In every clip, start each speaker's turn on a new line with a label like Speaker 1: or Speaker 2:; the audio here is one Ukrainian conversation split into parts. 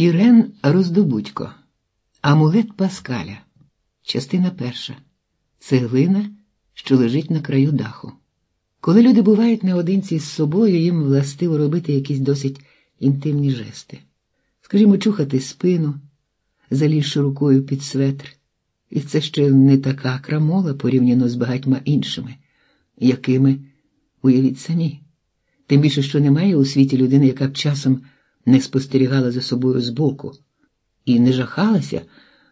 Speaker 1: Ірен Роздобудько, Амулет Паскаля, частина перша. Цеглина, що лежить на краю даху. Коли люди бувають наодинці з собою, їм властиво робити якісь досить інтимні жести. Скажімо, чухати спину, залізши рукою під светр. І це ще не така крамола порівняно з багатьма іншими, якими уявіть самі. Тим більше, що немає у світі людини, яка б часом не спостерігала за собою збоку і не жахалася,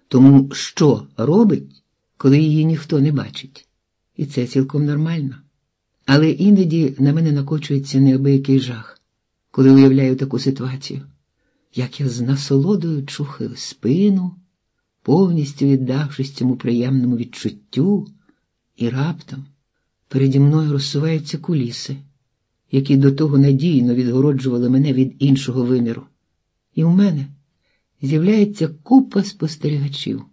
Speaker 1: тому що робить, коли її ніхто не бачить. І це цілком нормально. Але іноді на мене накочується неабиякий жах, коли уявляю таку ситуацію, як я з насолодою чухаю спину, повністю віддавшись цьому приємному відчуттю, і раптом переді мною розсуваються куліси які до того надійно відгороджували мене від іншого виміру. І в мене з'являється купа спостерігачів.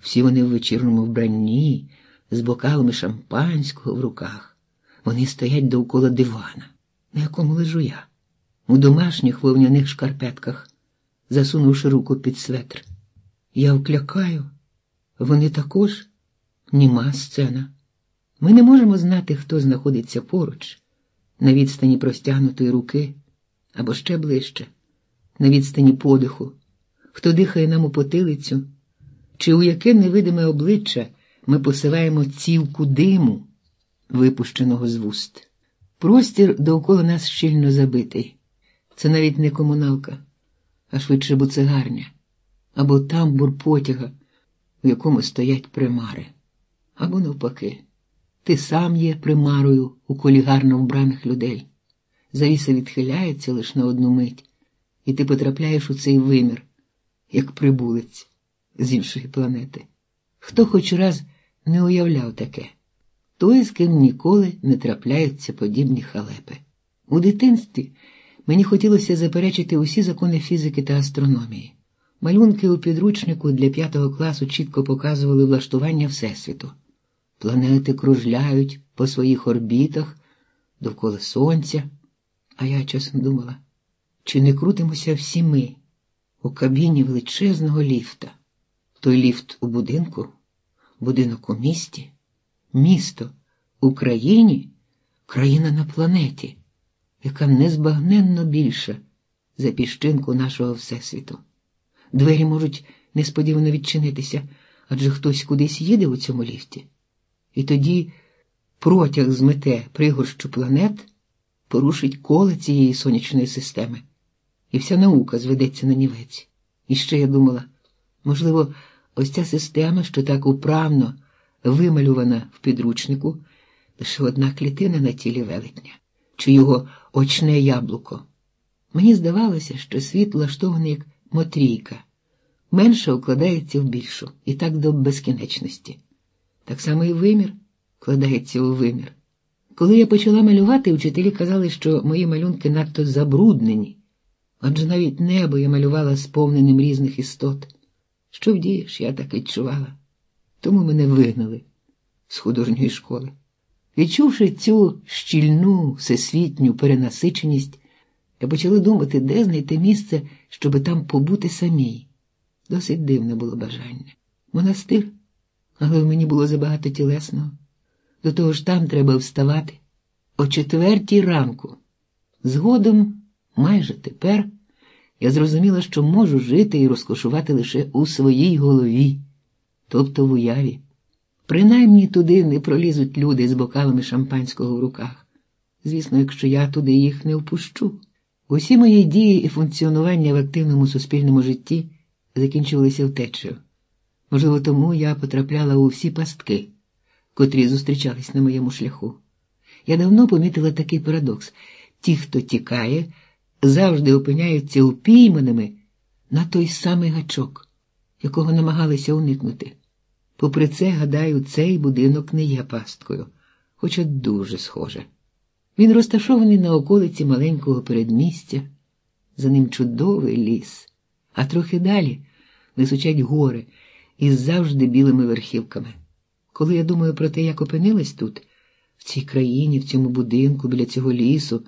Speaker 1: Всі вони в вечірному вбранні, з бокалами шампанського в руках. Вони стоять довкола дивана, на якому лежу я, у домашніх вовняних шкарпетках, засунувши руку під светр. Я вклякаю, вони також німа сцена. Ми не можемо знати, хто знаходиться поруч на відстані простягнутої руки або ще ближче, на відстані подиху, хто дихає нам у потилицю, чи у яке невидиме обличчя ми посилаємо цівку диму, випущеного з вуст. Простір довкола нас щільно забитий. Це навіть не комуналка, а швидше буцегарня, або тамбур потяга, в якому стоять примари, або навпаки. Ти сам є примарою у колі гарно вбраних людей. Завіса відхиляється лише на одну мить, і ти потрапляєш у цей вимір, як прибулець з іншої планети. Хто хоч раз не уявляв таке, той, з ким ніколи не трапляються подібні халепи. У дитинстві мені хотілося заперечити усі закони фізики та астрономії. Малюнки у підручнику для п'ятого класу чітко показували влаштування Всесвіту. Планети кружляють по своїх орбітах довкола Сонця, а я часом думала, чи не крутимося всі ми у кабіні величезного ліфта, той ліфт у будинку, будинок у місті, місто у країні, країна на планеті, яка незбагненно більша за піщинку нашого Всесвіту. Двері можуть несподівано відчинитися, адже хтось кудись їде у цьому ліфті. І тоді протяг змете пригорщу планет, порушить коле цієї сонячної системи, і вся наука зведеться на нівець. І ще я думала, можливо, ось ця система, що так управно вималювана в підручнику, лише одна клітина на тілі велетня, чи його очне яблуко. Мені здавалося, що світ влаштований як мотрійка, менше укладається в більшу, і так до безкінечності. Так само і вимір вкладається у вимір. Коли я почала малювати, вчителі казали, що мої малюнки надто забруднені, адже навіть небо я малювала сповненим різних істот. Що вдієш, я так відчувала. Тому мене вигнали з художньої школи. Відчувши цю щільну всесвітню перенасиченість, я почала думати, де знайти місце, щоб там побути самій. Досить дивне було бажання. Монастир але мені було забагато тілесного. До того ж там треба вставати о четвертій ранку. Згодом, майже тепер, я зрозуміла, що можу жити і розкошувати лише у своїй голові, тобто в уяві. Принаймні туди не пролізуть люди з бокалами шампанського в руках. Звісно, якщо я туди їх не впущу. Усі мої дії і функціонування в активному суспільному житті закінчувалися втечею. Можливо, тому я потрапляла у всі пастки, котрі зустрічались на моєму шляху. Я давно помітила такий парадокс ті, хто тікає, завжди опиняються упійманими на той самий гачок, якого намагалися уникнути. Попри це, гадаю, цей будинок не є пасткою, хоча дуже схоже. Він розташований на околиці маленького передмістя, за ним чудовий ліс, а трохи далі височать гори із завжди білими верхівками. Коли я думаю про те, як опинилась тут, в цій країні, в цьому будинку, біля цього лісу,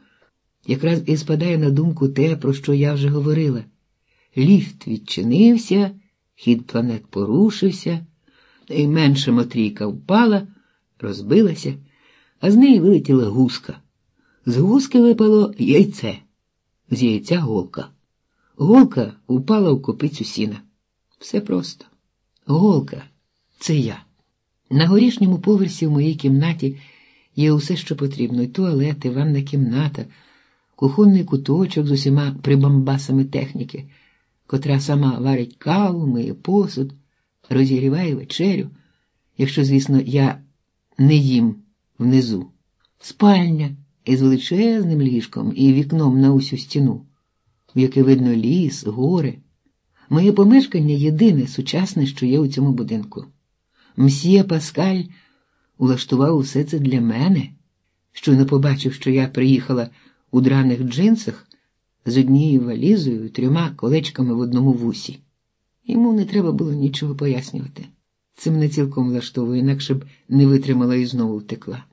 Speaker 1: якраз і спадає на думку те, про що я вже говорила, ліфт відчинився, хід планет порушився, найменша мотрійка впала, розбилася, а з неї вилетіла гуска. З гуски випало яйце, з яйця голка. Голка упала в копицю сіна. Все просто. Голка це я. На горішньому поверсі в моїй кімнаті є усе, що потрібно: і туалет, і ванна кімната, кухонний куточок з усіма прибамбасами техніки, котра сама варить каву, миє посуд, розігріває вечерю, якщо, звісно, я не їм внизу, спальня із величезним ліжком і вікном на усю стіну, в яке видно ліс, гори. Моє помешкання єдине сучасне, що є у цьому будинку. Мсьє Паскаль улаштував усе це для мене, щойно побачив, що я приїхала у драних джинсах з однією валізою трьома колечками в одному вусі. Йому не треба було нічого пояснювати. Це мене цілком влаштовує, інакше б не витримала і знову втекла.